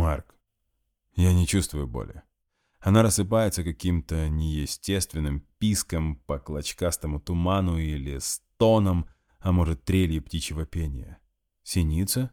Марк, я не чувствую боли. Она рассыпается каким-то неестественным писком по клочкастому туману или стоном, а может трелью птичьего пения. Синица?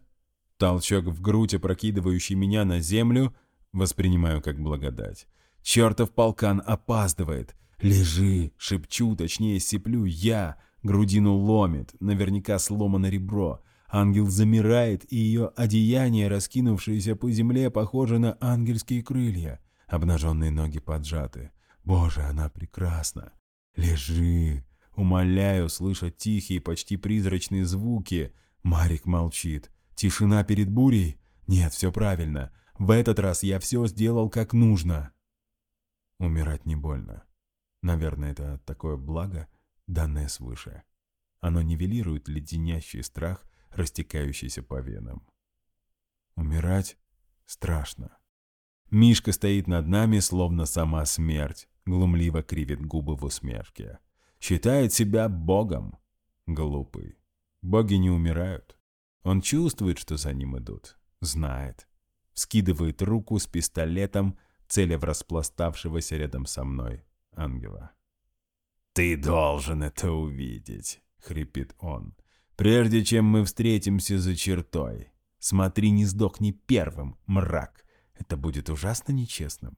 Толчок в грудь, опрокидывающий меня на землю, воспринимаю как благодать. Чертов полкан опаздывает. «Лежи!» — шепчу, точнее сиплю я. Грудину ломит, наверняка сломано ребро. Ангел замирает, и ее одеяние, раскинувшееся по земле, похоже на ангельские крылья. Обнаженные ноги поджаты. Боже, она прекрасна. Лежи. Умоляю, слыша тихие, почти призрачные звуки. Марик молчит. Тишина перед бурей? Нет, все правильно. В этот раз я все сделал как нужно. Умирать не больно. Наверное, это такое благо, данное свыше. Оно нивелирует леденящий страх, растекающийся по венам. Умирать страшно. Мишка стоит над нами, словно сама смерть, глумливо кривит губы в усмешке. Считает себя богом. Глупый. Боги не умирают. Он чувствует, что за ним идут. Знает. Скидывает руку с пистолетом, целя в распластавшегося рядом со мной ангела. «Ты должен это увидеть», — хрипит он. «Прежде чем мы встретимся за чертой. Смотри, не сдохни первым, мрак. Это будет ужасно нечестным.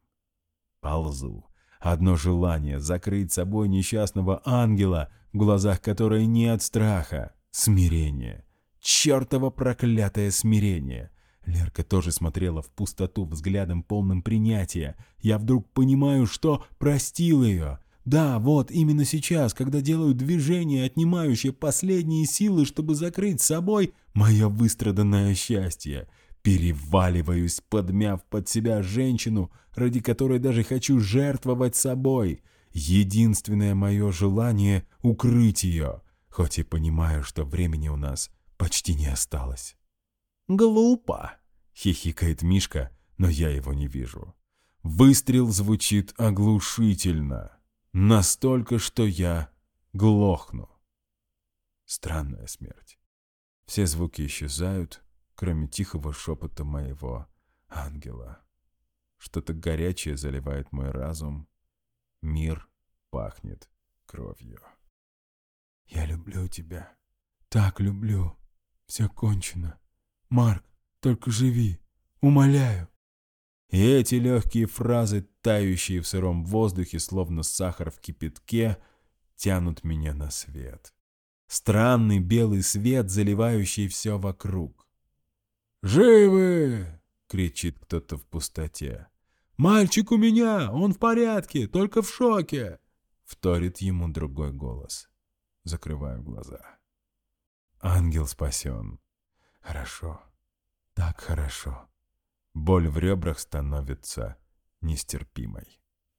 Ползу. Одно желание — закрыть собой несчастного ангела, в глазах которой нет страха. Смирение. Чертово проклятое смирение. Лерка тоже смотрела в пустоту взглядом полным принятия. Я вдруг понимаю, что простил ее. Да, вот именно сейчас, когда делаю движение, отнимающее последние силы, чтобы закрыть собой мое выстраданное счастье. Переваливаюсь, подмяв под себя женщину, ради которой даже хочу жертвовать собой. Единственное мое желание — укрыть ее, хоть и понимаю, что времени у нас почти не осталось. «Глупо!» — хихикает Мишка, но я его не вижу. Выстрел звучит оглушительно. Настолько, что я глохну. Странная смерть. Все звуки исчезают, кроме тихого шепота моего ангела. Что-то горячее заливает мой разум. Мир пахнет кровью. «Я люблю тебя. Так люблю. Все кончено. Марк, только живи. Умоляю». И эти легкие фразы, тающие в сыром воздухе, словно сахар в кипятке, тянут меня на свет. Странный белый свет, заливающий все вокруг. «Живы!» — кричит кто-то в пустоте. «Мальчик у меня! Он в порядке, только в шоке!» — вторит ему другой голос. Закрываю глаза. Ангел спасен. Хорошо. Так хорошо. Боль в ребрах становится нестерпимой.